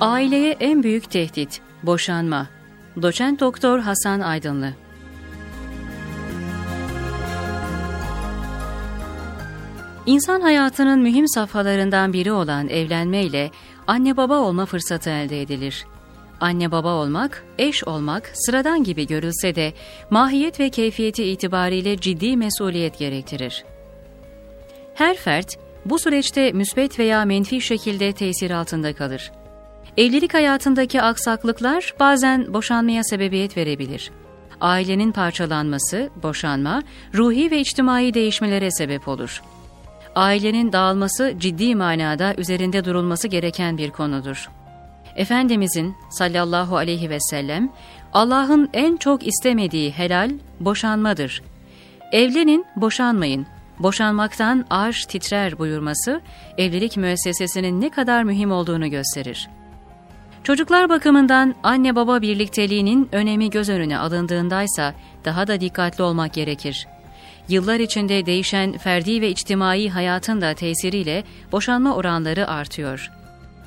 Aileye en büyük tehdit, boşanma. Doçent Doktor Hasan Aydınlı İnsan hayatının mühim safhalarından biri olan evlenmeyle anne baba olma fırsatı elde edilir. Anne baba olmak, eş olmak sıradan gibi görülse de mahiyet ve keyfiyeti itibariyle ciddi mesuliyet gerektirir. Her fert bu süreçte müsbet veya menfi şekilde tesir altında kalır. Evlilik hayatındaki aksaklıklar bazen boşanmaya sebebiyet verebilir. Ailenin parçalanması, boşanma, ruhi ve içtimai değişmelere sebep olur. Ailenin dağılması ciddi manada üzerinde durulması gereken bir konudur. Efendimizin sallallahu aleyhi ve sellem Allah'ın en çok istemediği helal boşanmadır. Evlenin, boşanmayın. Boşanmaktan arş titrer buyurması evlilik müessesesinin ne kadar mühim olduğunu gösterir. Çocuklar bakımından anne baba birlikteliğinin önemi göz önüne alındığındaysa daha da dikkatli olmak gerekir. Yıllar içinde değişen ferdi ve içtimai hayatın da tesiriyle boşanma oranları artıyor.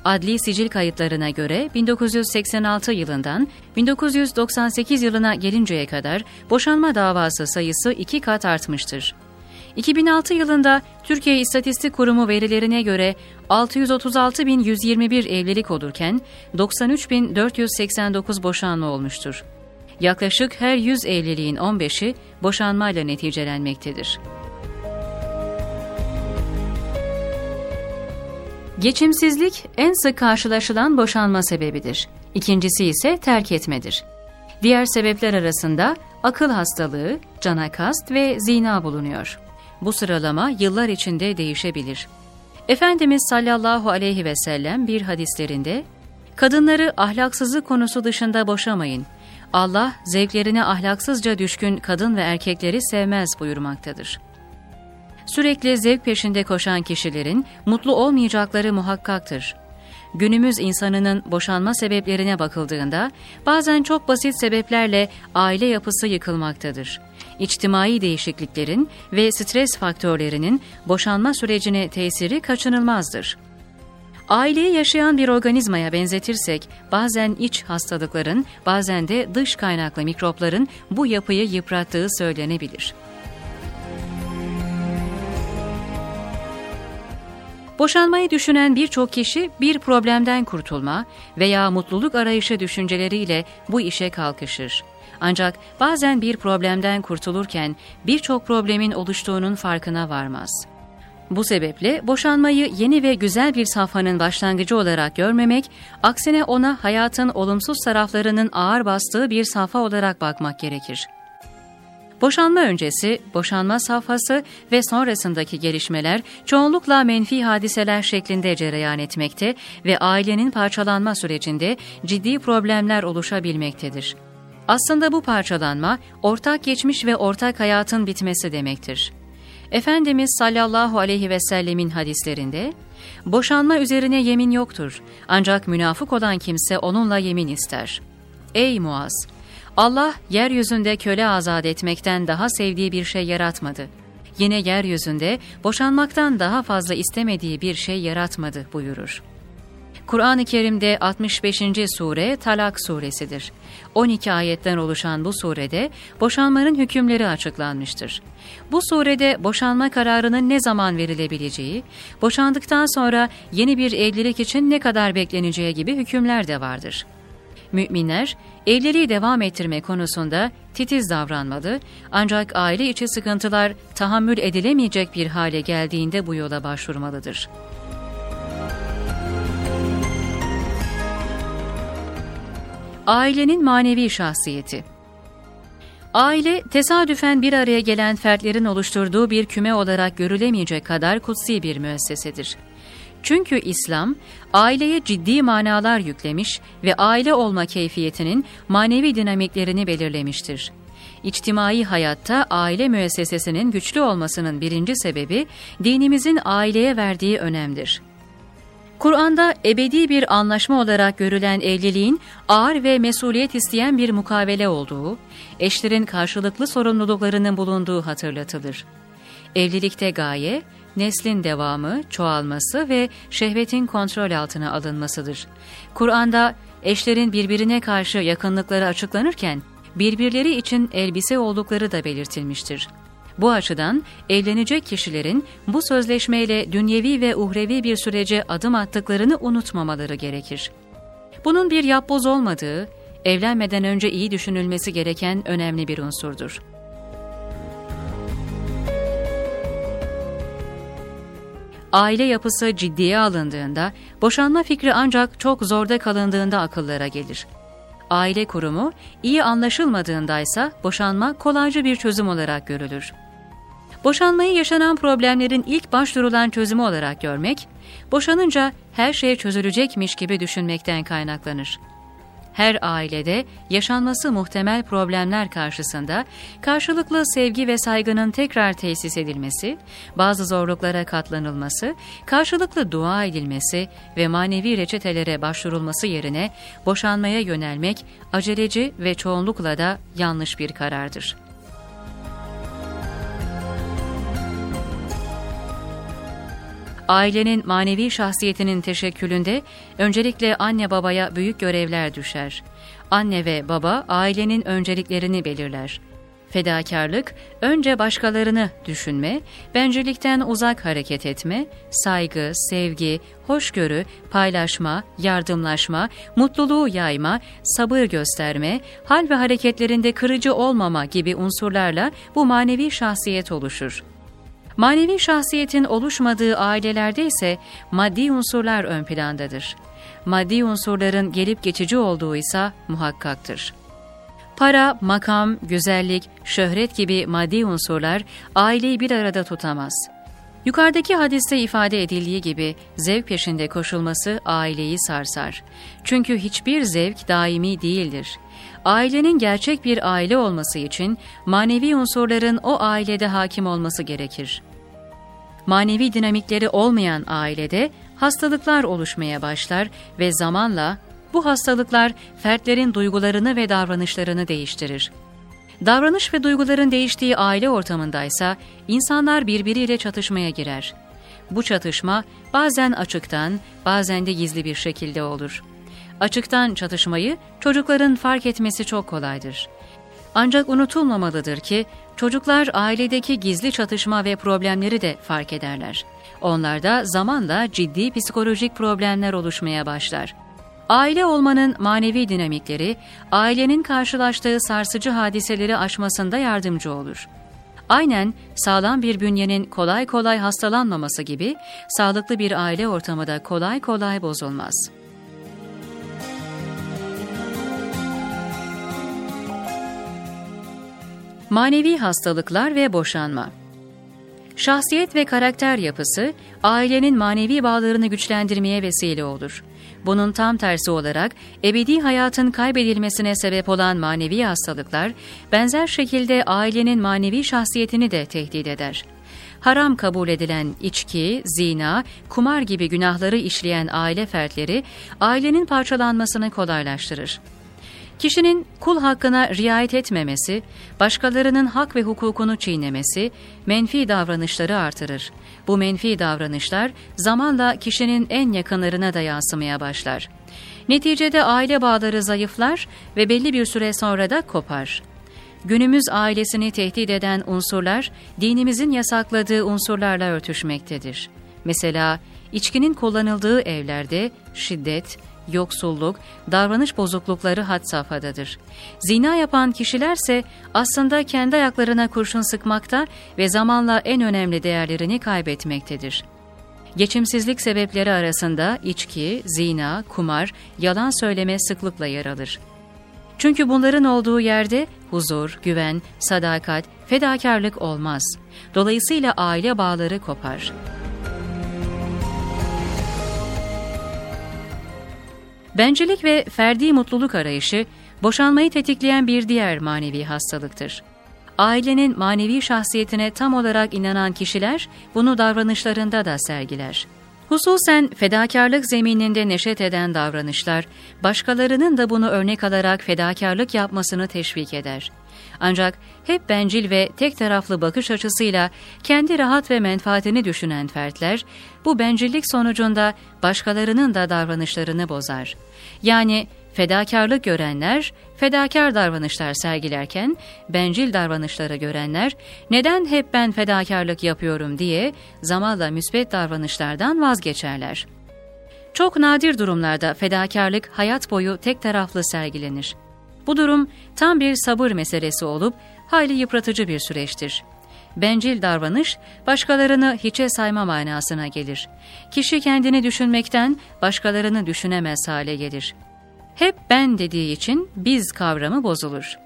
Adli sicil kayıtlarına göre 1986 yılından 1998 yılına gelinceye kadar boşanma davası sayısı iki kat artmıştır. 2006 yılında Türkiye İstatistik Kurumu verilerine göre 636.121 evlilik olurken 93.489 boşanma olmuştur. Yaklaşık her 100 evliliğin 15'i boşanmayla neticelenmektedir. Geçimsizlik en sık karşılaşılan boşanma sebebidir. İkincisi ise terk etmedir. Diğer sebepler arasında akıl hastalığı, cana kast ve zina bulunuyor. Bu sıralama yıllar içinde değişebilir. Efendimiz sallallahu aleyhi ve sellem bir hadislerinde, Kadınları ahlaksızlık konusu dışında boşamayın. Allah zevklerine ahlaksızca düşkün kadın ve erkekleri sevmez buyurmaktadır. Sürekli zevk peşinde koşan kişilerin mutlu olmayacakları muhakkaktır. Günümüz insanının boşanma sebeplerine bakıldığında bazen çok basit sebeplerle aile yapısı yıkılmaktadır. İçtimai değişikliklerin ve stres faktörlerinin boşanma sürecine tesiri kaçınılmazdır. Aileyi yaşayan bir organizmaya benzetirsek bazen iç hastalıkların bazen de dış kaynaklı mikropların bu yapıyı yıprattığı söylenebilir. Boşanmayı düşünen birçok kişi bir problemden kurtulma veya mutluluk arayışı düşünceleriyle bu işe kalkışır. Ancak bazen bir problemden kurtulurken birçok problemin oluştuğunun farkına varmaz. Bu sebeple boşanmayı yeni ve güzel bir safhanın başlangıcı olarak görmemek, aksine ona hayatın olumsuz taraflarının ağır bastığı bir safha olarak bakmak gerekir. Boşanma öncesi, boşanma safhası ve sonrasındaki gelişmeler çoğunlukla menfi hadiseler şeklinde cereyan etmekte ve ailenin parçalanma sürecinde ciddi problemler oluşabilmektedir. Aslında bu parçalanma, ortak geçmiş ve ortak hayatın bitmesi demektir. Efendimiz sallallahu aleyhi ve sellemin hadislerinde, boşanma üzerine yemin yoktur ancak münafık olan kimse onunla yemin ister. Ey Muaz! Allah yeryüzünde köle azat etmekten daha sevdiği bir şey yaratmadı. Yine yeryüzünde boşanmaktan daha fazla istemediği bir şey yaratmadı buyurur. Kur'an-ı Kerim'de 65. sure Talak suresidir. 12 ayetten oluşan bu surede boşanmanın hükümleri açıklanmıştır. Bu surede boşanma kararının ne zaman verilebileceği, boşandıktan sonra yeni bir evlilik için ne kadar bekleneceği gibi hükümler de vardır. Müminler, evliliği devam ettirme konusunda titiz davranmalı ancak aile içi sıkıntılar tahammül edilemeyecek bir hale geldiğinde bu yola başvurmalıdır. Ailenin manevi şahsiyeti Aile, tesadüfen bir araya gelen fertlerin oluşturduğu bir küme olarak görülemeyecek kadar kutsi bir müessesedir. Çünkü İslam, aileye ciddi manalar yüklemiş ve aile olma keyfiyetinin manevi dinamiklerini belirlemiştir. İçtimai hayatta aile müessesesinin güçlü olmasının birinci sebebi, dinimizin aileye verdiği önemdir. Kur'an'da ebedi bir anlaşma olarak görülen evliliğin ağır ve mesuliyet isteyen bir mukavele olduğu, eşlerin karşılıklı sorumluluklarının bulunduğu hatırlatılır. Evlilikte gaye, neslin devamı, çoğalması ve şehvetin kontrol altına alınmasıdır. Kur'an'da eşlerin birbirine karşı yakınlıkları açıklanırken, birbirleri için elbise oldukları da belirtilmiştir. Bu açıdan evlenecek kişilerin bu sözleşmeyle dünyevi ve uhrevi bir sürece adım attıklarını unutmamaları gerekir. Bunun bir yapboz olmadığı, evlenmeden önce iyi düşünülmesi gereken önemli bir unsurdur. Aile yapısı ciddiye alındığında, boşanma fikri ancak çok zorda kalındığında akıllara gelir. Aile kurumu iyi anlaşılmadığındaysa boşanma kolayca bir çözüm olarak görülür. Boşanmayı yaşanan problemlerin ilk başvurulan çözümü olarak görmek, boşanınca her şey çözülecekmiş gibi düşünmekten kaynaklanır. Her ailede yaşanması muhtemel problemler karşısında karşılıklı sevgi ve saygının tekrar tesis edilmesi, bazı zorluklara katlanılması, karşılıklı dua edilmesi ve manevi reçetelere başvurulması yerine boşanmaya yönelmek aceleci ve çoğunlukla da yanlış bir karardır. Ailenin manevi şahsiyetinin teşekkülünde öncelikle anne babaya büyük görevler düşer. Anne ve baba ailenin önceliklerini belirler. Fedakarlık, önce başkalarını düşünme, bencillikten uzak hareket etme, saygı, sevgi, hoşgörü, paylaşma, yardımlaşma, mutluluğu yayma, sabır gösterme, hal ve hareketlerinde kırıcı olmama gibi unsurlarla bu manevi şahsiyet oluşur. Manevi şahsiyetin oluşmadığı ailelerde ise maddi unsurlar ön plandadır. Maddi unsurların gelip geçici olduğu ise muhakkaktır. Para, makam, güzellik, şöhret gibi maddi unsurlar aileyi bir arada tutamaz. Yukarıdaki hadiste ifade edildiği gibi zevk peşinde koşulması aileyi sarsar. Çünkü hiçbir zevk daimi değildir. Ailenin gerçek bir aile olması için manevi unsurların o ailede hakim olması gerekir manevi dinamikleri olmayan ailede hastalıklar oluşmaya başlar ve zamanla bu hastalıklar fertlerin duygularını ve davranışlarını değiştirir. Davranış ve duyguların değiştiği aile ortamındaysa insanlar birbiriyle çatışmaya girer. Bu çatışma bazen açıktan, bazen de gizli bir şekilde olur. Açıktan çatışmayı çocukların fark etmesi çok kolaydır. Ancak unutulmamalıdır ki çocuklar ailedeki gizli çatışma ve problemleri de fark ederler. Onlarda zamanla ciddi psikolojik problemler oluşmaya başlar. Aile olmanın manevi dinamikleri, ailenin karşılaştığı sarsıcı hadiseleri aşmasında yardımcı olur. Aynen sağlam bir bünyenin kolay kolay hastalanmaması gibi, sağlıklı bir aile ortamı da kolay kolay bozulmaz.'' Manevi hastalıklar ve boşanma Şahsiyet ve karakter yapısı, ailenin manevi bağlarını güçlendirmeye vesile olur. Bunun tam tersi olarak, ebedi hayatın kaybedilmesine sebep olan manevi hastalıklar, benzer şekilde ailenin manevi şahsiyetini de tehdit eder. Haram kabul edilen içki, zina, kumar gibi günahları işleyen aile fertleri, ailenin parçalanmasını kolaylaştırır. Kişinin kul hakkına riayet etmemesi, başkalarının hak ve hukukunu çiğnemesi, menfi davranışları artırır. Bu menfi davranışlar zamanla kişinin en yakınlarına da yansımaya başlar. Neticede aile bağları zayıflar ve belli bir süre sonra da kopar. Günümüz ailesini tehdit eden unsurlar, dinimizin yasakladığı unsurlarla örtüşmektedir. Mesela içkinin kullanıldığı evlerde şiddet, yoksulluk, davranış bozuklukları had safhadadır. Zina yapan kişilerse aslında kendi ayaklarına kurşun sıkmakta ve zamanla en önemli değerlerini kaybetmektedir. Geçimsizlik sebepleri arasında içki, zina, kumar, yalan söyleme sıklıkla yer alır. Çünkü bunların olduğu yerde huzur, güven, sadakat, fedakarlık olmaz. Dolayısıyla aile bağları kopar.'' Bencillik ve ferdi mutluluk arayışı, boşanmayı tetikleyen bir diğer manevi hastalıktır. Ailenin manevi şahsiyetine tam olarak inanan kişiler bunu davranışlarında da sergiler. Hususen fedakarlık zemininde neşet eden davranışlar, başkalarının da bunu örnek alarak fedakarlık yapmasını teşvik eder. Ancak hep bencil ve tek taraflı bakış açısıyla kendi rahat ve menfaatini düşünen fertler, bu bencillik sonucunda başkalarının da davranışlarını bozar. Yani fedakarlık görenler, fedakar davranışlar sergilerken, bencil davranışları görenler, neden hep ben fedakarlık yapıyorum diye zamanla müsbet davranışlardan vazgeçerler. Çok nadir durumlarda fedakarlık hayat boyu tek taraflı sergilenir. Bu durum tam bir sabır meselesi olup hayli yıpratıcı bir süreçtir. Bencil davranış, başkalarını hiçe sayma manasına gelir. Kişi kendini düşünmekten başkalarını düşünemez hale gelir. Hep ben dediği için biz kavramı bozulur.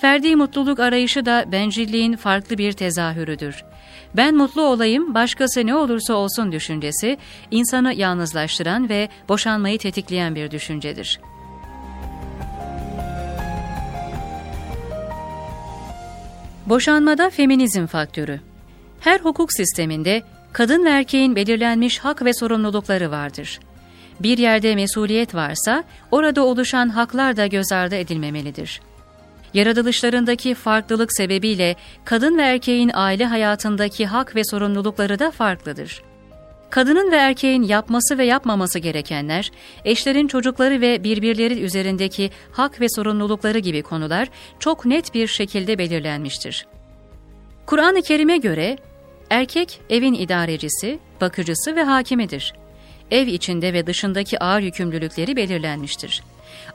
Ferdi mutluluk arayışı da bencilliğin farklı bir tezahürüdür. Ben mutlu olayım, başkası ne olursa olsun düşüncesi, insanı yalnızlaştıran ve boşanmayı tetikleyen bir düşüncedir. Boşanmada feminizm faktörü. Her hukuk sisteminde kadın ve erkeğin belirlenmiş hak ve sorumlulukları vardır. Bir yerde mesuliyet varsa orada oluşan haklar da göz ardı edilmemelidir. Yaratılışlarındaki farklılık sebebiyle kadın ve erkeğin aile hayatındaki hak ve sorumlulukları da farklıdır. Kadının ve erkeğin yapması ve yapmaması gerekenler, eşlerin çocukları ve birbirleri üzerindeki hak ve sorumlulukları gibi konular çok net bir şekilde belirlenmiştir. Kur'an-ı Kerim'e göre erkek evin idarecisi, bakıcısı ve hakimidir. Ev içinde ve dışındaki ağır yükümlülükleri belirlenmiştir.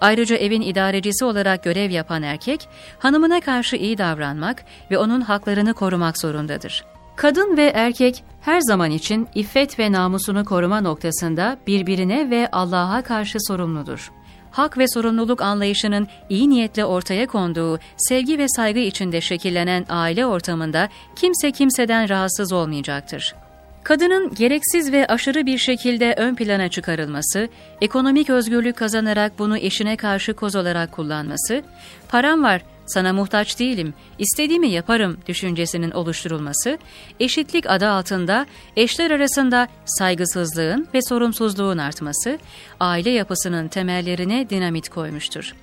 Ayrıca evin idarecisi olarak görev yapan erkek, hanımına karşı iyi davranmak ve onun haklarını korumak zorundadır. Kadın ve erkek her zaman için iffet ve namusunu koruma noktasında birbirine ve Allah'a karşı sorumludur. Hak ve sorumluluk anlayışının iyi niyetle ortaya konduğu, sevgi ve saygı içinde şekillenen aile ortamında kimse kimseden rahatsız olmayacaktır. Kadının gereksiz ve aşırı bir şekilde ön plana çıkarılması, ekonomik özgürlük kazanarak bunu eşine karşı koz olarak kullanması, param var, sana muhtaç değilim, istediğimi yaparım düşüncesinin oluşturulması, eşitlik adı altında eşler arasında saygısızlığın ve sorumsuzluğun artması, aile yapısının temellerine dinamit koymuştur.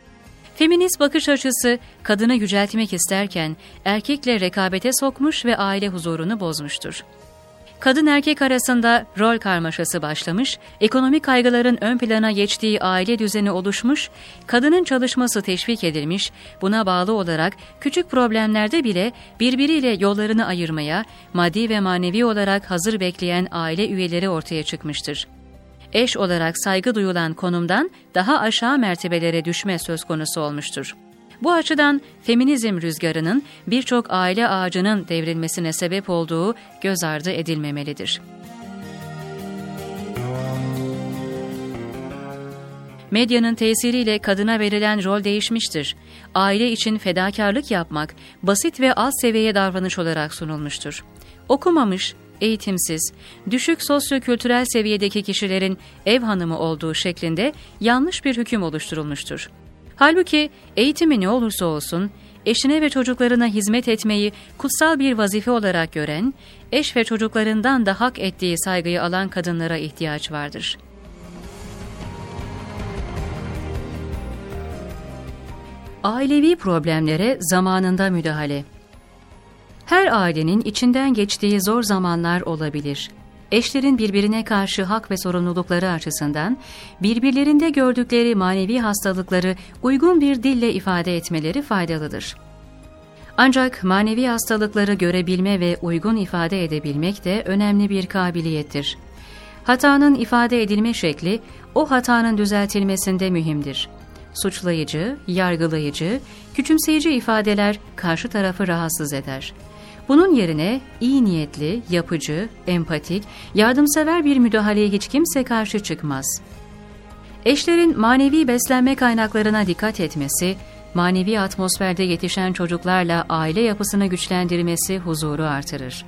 Feminist bakış açısı kadını yüceltmek isterken erkekle rekabete sokmuş ve aile huzurunu bozmuştur kadın erkek arasında rol karmaşası başlamış, ekonomik kaygıların ön plana geçtiği aile düzeni oluşmuş, kadının çalışması teşvik edilmiş, buna bağlı olarak küçük problemlerde bile birbiriyle yollarını ayırmaya, maddi ve manevi olarak hazır bekleyen aile üyeleri ortaya çıkmıştır. Eş olarak saygı duyulan konumdan daha aşağı mertebelere düşme söz konusu olmuştur. Bu açıdan feminizm rüzgarının birçok aile ağacının devrilmesine sebep olduğu göz ardı edilmemelidir. Medyanın tesiriyle kadına verilen rol değişmiştir. Aile için fedakarlık yapmak basit ve alt seviyeye davranış olarak sunulmuştur. Okumamış, eğitimsiz, düşük sosyo-kültürel seviyedeki kişilerin ev hanımı olduğu şeklinde yanlış bir hüküm oluşturulmuştur. Halbuki eğitimi ne olursa olsun, eşine ve çocuklarına hizmet etmeyi kutsal bir vazife olarak gören, eş ve çocuklarından da hak ettiği saygıyı alan kadınlara ihtiyaç vardır. Ailevi problemlere zamanında müdahale Her ailenin içinden geçtiği zor zamanlar olabilir eşlerin birbirine karşı hak ve sorumlulukları açısından birbirlerinde gördükleri manevi hastalıkları uygun bir dille ifade etmeleri faydalıdır. Ancak manevi hastalıkları görebilme ve uygun ifade edebilmek de önemli bir kabiliyettir. Hatanın ifade edilme şekli o hatanın düzeltilmesinde mühimdir. Suçlayıcı, yargılayıcı, küçümseyici ifadeler karşı tarafı rahatsız eder.'' Bunun yerine iyi niyetli, yapıcı, empatik, yardımsever bir müdahaleye hiç kimse karşı çıkmaz. Eşlerin manevi beslenme kaynaklarına dikkat etmesi, manevi atmosferde yetişen çocuklarla aile yapısını güçlendirmesi huzuru artırır.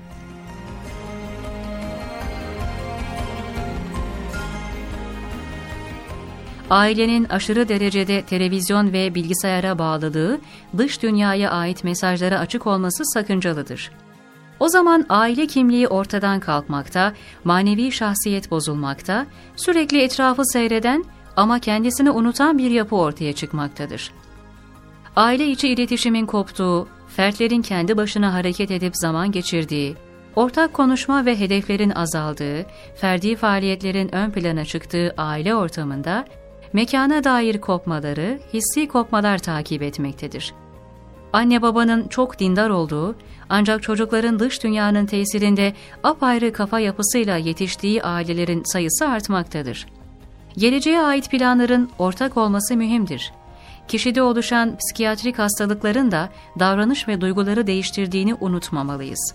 Ailenin aşırı derecede televizyon ve bilgisayara bağlılığı, dış dünyaya ait mesajlara açık olması sakıncalıdır. O zaman aile kimliği ortadan kalkmakta, manevi şahsiyet bozulmakta, sürekli etrafı seyreden ama kendisini unutan bir yapı ortaya çıkmaktadır. Aile içi iletişimin koptuğu, fertlerin kendi başına hareket edip zaman geçirdiği, ortak konuşma ve hedeflerin azaldığı, ferdi faaliyetlerin ön plana çıktığı aile ortamında, mekana dair kopmaları, hissi kopmalar takip etmektedir. Anne babanın çok dindar olduğu, ancak çocukların dış dünyanın tesirinde apayrı kafa yapısıyla yetiştiği ailelerin sayısı artmaktadır. Geleceğe ait planların ortak olması mühimdir. Kişide oluşan psikiyatrik hastalıkların da davranış ve duyguları değiştirdiğini unutmamalıyız.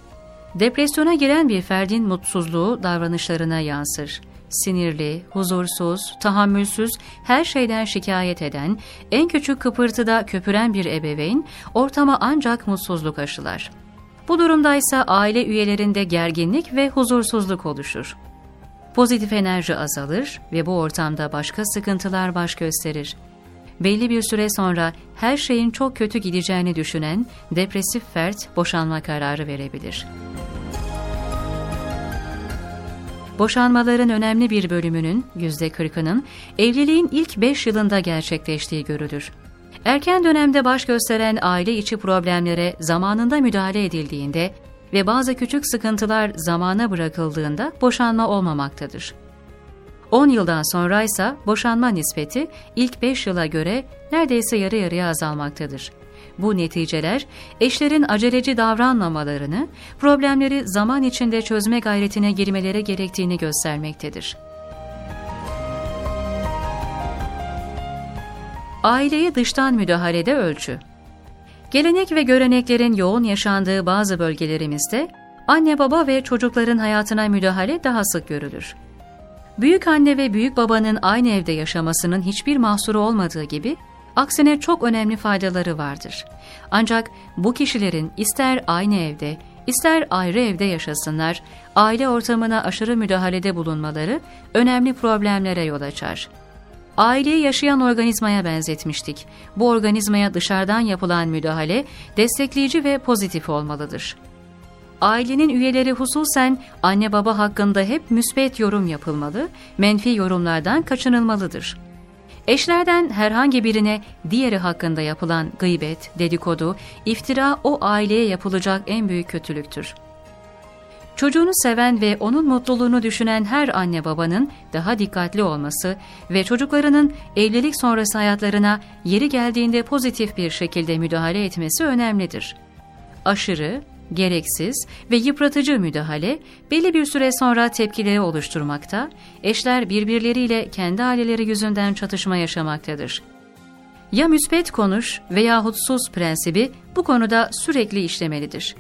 Depresyona giren bir ferdin mutsuzluğu davranışlarına yansır. Sinirli, huzursuz, tahammülsüz, her şeyden şikayet eden, en küçük kıpırtıda köpüren bir ebeveyn ortama ancak mutsuzluk aşılar. Bu durumdaysa aile üyelerinde gerginlik ve huzursuzluk oluşur. Pozitif enerji azalır ve bu ortamda başka sıkıntılar baş gösterir. Belli bir süre sonra her şeyin çok kötü gideceğini düşünen depresif fert boşanma kararı verebilir. Boşanmaların önemli bir bölümünün, %40'ının evliliğin ilk 5 yılında gerçekleştiği görülür. Erken dönemde baş gösteren aile içi problemlere zamanında müdahale edildiğinde ve bazı küçük sıkıntılar zamana bırakıldığında boşanma olmamaktadır. 10 yıldan sonra ise boşanma nispeti ilk 5 yıla göre neredeyse yarı yarıya azalmaktadır. Bu neticeler eşlerin aceleci davranmamalarını, problemleri zaman içinde çözme gayretine girmeleri gerektiğini göstermektedir. Aileye dıştan müdahalede ölçü Gelenek ve göreneklerin yoğun yaşandığı bazı bölgelerimizde anne baba ve çocukların hayatına müdahale daha sık görülür. Büyük anne ve büyük babanın aynı evde yaşamasının hiçbir mahsuru olmadığı gibi aksine çok önemli faydaları vardır. Ancak bu kişilerin ister aynı evde, ister ayrı evde yaşasınlar, aile ortamına aşırı müdahalede bulunmaları önemli problemlere yol açar. Aileyi yaşayan organizmaya benzetmiştik. Bu organizmaya dışarıdan yapılan müdahale destekleyici ve pozitif olmalıdır. Ailenin üyeleri hususen anne baba hakkında hep müsbet yorum yapılmalı, menfi yorumlardan kaçınılmalıdır. Eşlerden herhangi birine diğeri hakkında yapılan gıybet, dedikodu, iftira o aileye yapılacak en büyük kötülüktür. Çocuğunu seven ve onun mutluluğunu düşünen her anne babanın daha dikkatli olması ve çocuklarının evlilik sonrası hayatlarına yeri geldiğinde pozitif bir şekilde müdahale etmesi önemlidir. Aşırı, gereksiz ve yıpratıcı müdahale belli bir süre sonra tepkileri oluşturmakta, eşler birbirleriyle kendi aileleri yüzünden çatışma yaşamaktadır. Ya müsbet konuş veya hutsuz prensibi bu konuda sürekli işlemelidir.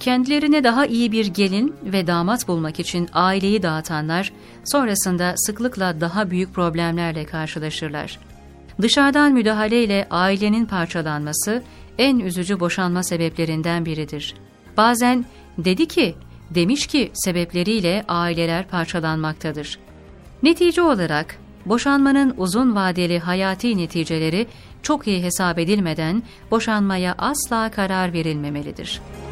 Kendilerine daha iyi bir gelin ve damat bulmak için aileyi dağıtanlar, sonrasında sıklıkla daha büyük problemlerle karşılaşırlar. Dışarıdan müdahaleyle ailenin parçalanması en üzücü boşanma sebeplerinden biridir. Bazen dedi ki, demiş ki sebepleriyle aileler parçalanmaktadır. Netice olarak boşanmanın uzun vadeli hayati neticeleri çok iyi hesap edilmeden boşanmaya asla karar verilmemelidir.''